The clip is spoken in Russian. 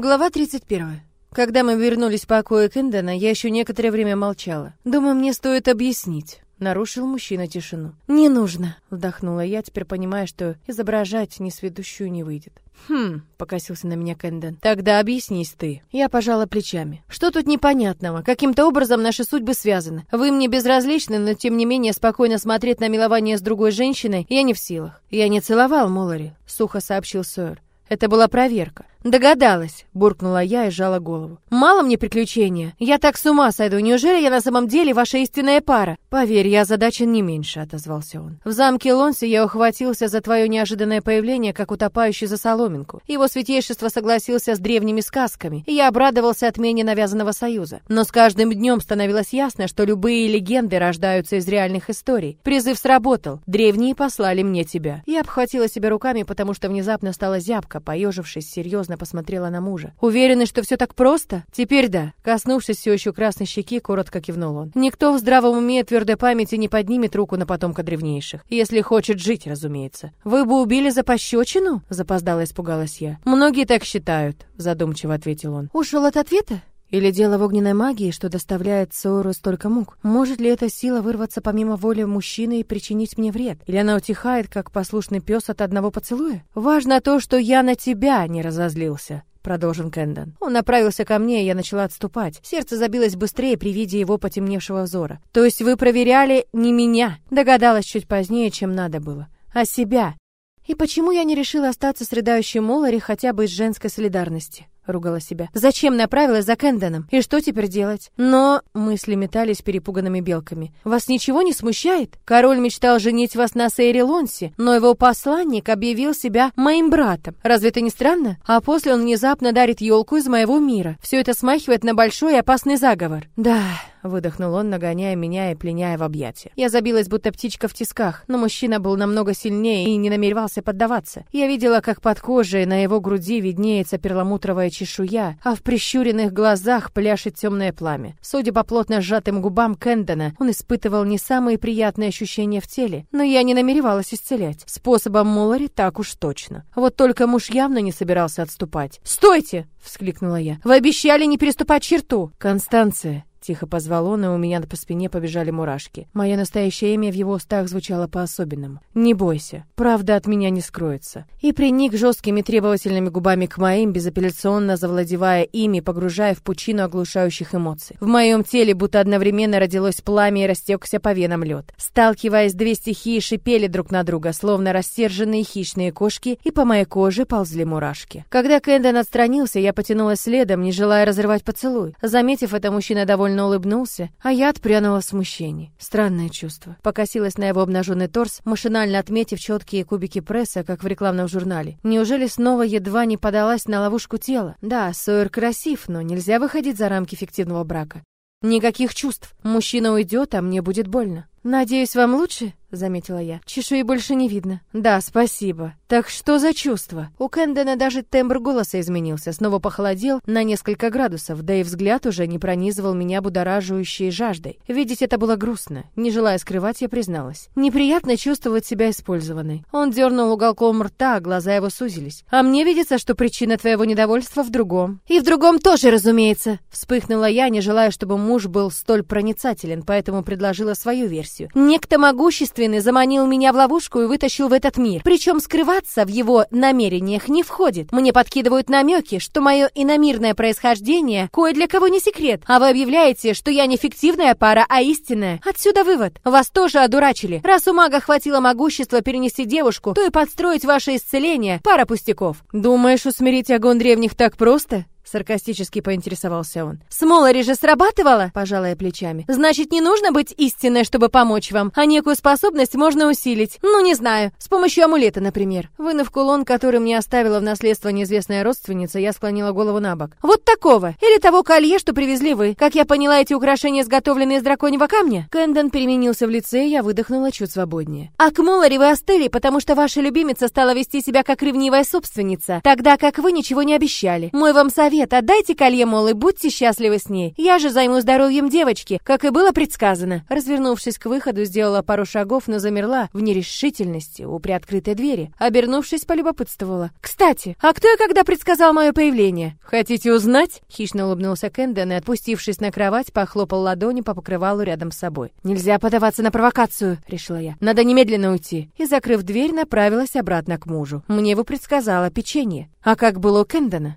Глава 31. Когда мы вернулись в покое Кэндона, я еще некоторое время молчала. Думаю, мне стоит объяснить. Нарушил мужчина тишину. «Не нужно», — вздохнула я, теперь понимая, что изображать несведущую не выйдет. «Хм», — покосился на меня Кэндон. «Тогда объяснись ты». Я пожала плечами. «Что тут непонятного? Каким-то образом наши судьбы связаны. Вы мне безразличны, но тем не менее спокойно смотреть на милование с другой женщиной я не в силах. Я не целовал Моллари», — сухо сообщил Сойер. «Это была проверка. «Догадалась», — буркнула я и сжала голову. «Мало мне приключения. Я так с ума сойду. Неужели я на самом деле ваша истинная пара?» «Поверь, я задачен не меньше», — отозвался он. «В замке Лонси я ухватился за твое неожиданное появление, как утопающий за соломинку. Его святейшество согласился с древними сказками, и я обрадовался отмене навязанного союза. Но с каждым днем становилось ясно, что любые легенды рождаются из реальных историй. Призыв сработал. Древние послали мне тебя». Я обхватила себя руками, потому что внезапно стала зябко, поежившись серьезно посмотрела на мужа. «Уверены, что все так просто?» «Теперь да». Коснувшись все еще красной щеки, коротко кивнул он. «Никто в здравом уме твердой памяти не поднимет руку на потомка древнейших. Если хочет жить, разумеется». «Вы бы убили за пощечину?» Запоздала испугалась я. «Многие так считают», задумчиво ответил он. «Ушел от ответа?» Или дело в огненной магии, что доставляет Сору столько мук? Может ли эта сила вырваться помимо воли мужчины и причинить мне вред? Или она утихает, как послушный пес от одного поцелуя? Важно то, что я на тебя не разозлился продолжил Кэндон. Он направился ко мне, и я начала отступать. Сердце забилось быстрее при виде его потемневшего взора. То есть вы проверяли не меня? Догадалась чуть позднее, чем надо было. А себя. И почему я не решила остаться с рыдающей Молари хотя бы из женской солидарности? Ругала себя. Зачем направилась за Кэндоном? И что теперь делать? Но мысли метались перепуганными белками. Вас ничего не смущает? Король мечтал женить вас на Сейре Лонси, но его посланник объявил себя моим братом. Разве это не странно? А после он внезапно дарит елку из моего мира. Все это смахивает на большой опасный заговор. Да, выдохнул он, нагоняя меня и пленяя в объятия. Я забилась, будто птичка в тисках, но мужчина был намного сильнее и не намеревался поддаваться. Я видела, как под кожей на его груди виднеется перламутровая чешуя, а в прищуренных глазах пляшет темное пламя. Судя по плотно сжатым губам Кэндона, он испытывал не самые приятные ощущения в теле, но я не намеревалась исцелять. Способом Моллари так уж точно. Вот только муж явно не собирался отступать. «Стойте!» — вскликнула я. «Вы обещали не переступать черту!» «Констанция!» Тихо позвал он, и у меня по спине побежали мурашки. Мое настоящее имя в его устах звучало по-особенному. «Не бойся, правда от меня не скроется». И приник жесткими требовательными губами к моим, безапелляционно завладевая ими, погружая в пучину оглушающих эмоций. В моем теле будто одновременно родилось пламя и растекся по венам лед. Сталкиваясь, две стихии шипели друг на друга, словно рассерженные хищные кошки, и по моей коже ползли мурашки. Когда Кэндон отстранился, я потянулась следом, не желая разрывать поцелуй. Заметив это, мужчина довольно довольно улыбнулся, а я отпрянула в смущении. Странное чувство. Покосилась на его обнаженный торс, машинально отметив четкие кубики пресса, как в рекламном журнале. Неужели снова едва не подалась на ловушку тела? Да, Сойер красив, но нельзя выходить за рамки фиктивного брака. Никаких чувств. Мужчина уйдет, а мне будет больно. Надеюсь, вам лучше? заметила я. Чешуи больше не видно. Да, спасибо. Так что за чувство? У Кэндона даже тембр голоса изменился, снова похолодел на несколько градусов, да и взгляд уже не пронизывал меня будораживающей жаждой. Видеть это было грустно. Не желая скрывать, я призналась. Неприятно чувствовать себя использованной. Он дернул уголком рта, глаза его сузились. А мне видится, что причина твоего недовольства в другом. И в другом тоже, разумеется. Вспыхнула я, не желая, чтобы муж был столь проницателен, поэтому предложила свою версию. Некто могущественный заманил меня в ловушку и вытащил в этот мир. Причем скрываться в его намерениях не входит. Мне подкидывают намеки, что мое иномирное происхождение кое для кого не секрет. А вы объявляете, что я не фиктивная пара, а истинная. Отсюда вывод. Вас тоже одурачили. Раз у мага хватило могущества перенести девушку, то и подстроить ваше исцеление. Пара пустяков. Думаешь, усмирить огонь древних так просто? Саркастически поинтересовался он. «С Молари же срабатывало?» Пожалая плечами. «Значит, не нужно быть истинной, чтобы помочь вам, а некую способность можно усилить. Ну, не знаю, с помощью амулета, например». Вынув кулон, который мне оставила в наследство неизвестная родственница, я склонила голову на бок. «Вот такого! Или того колье, что привезли вы. Как я поняла, эти украшения изготовлены из драконьего камня?» Кэндон переменился в лице, и я выдохнула чуть свободнее. «А к Молари вы остыли, потому что ваша любимица стала вести себя как ревнивая собственница, тогда как вы ничего не обещали. Мой вам совет Нет, отдайте колье, мол, и будьте счастливы с ней. Я же займу здоровьем девочки, как и было предсказано. Развернувшись к выходу, сделала пару шагов, но замерла в нерешительности у приоткрытой двери. Обернувшись, полюбопытствовала. «Кстати, а кто и когда предсказал мое появление? Хотите узнать?» Хищно улыбнулся Кэндон и, отпустившись на кровать, похлопал ладони по покрывалу рядом с собой. «Нельзя подаваться на провокацию», — решила я. «Надо немедленно уйти». И, закрыв дверь, направилась обратно к мужу. Мне его предсказала печенье. А как было у Кэндона?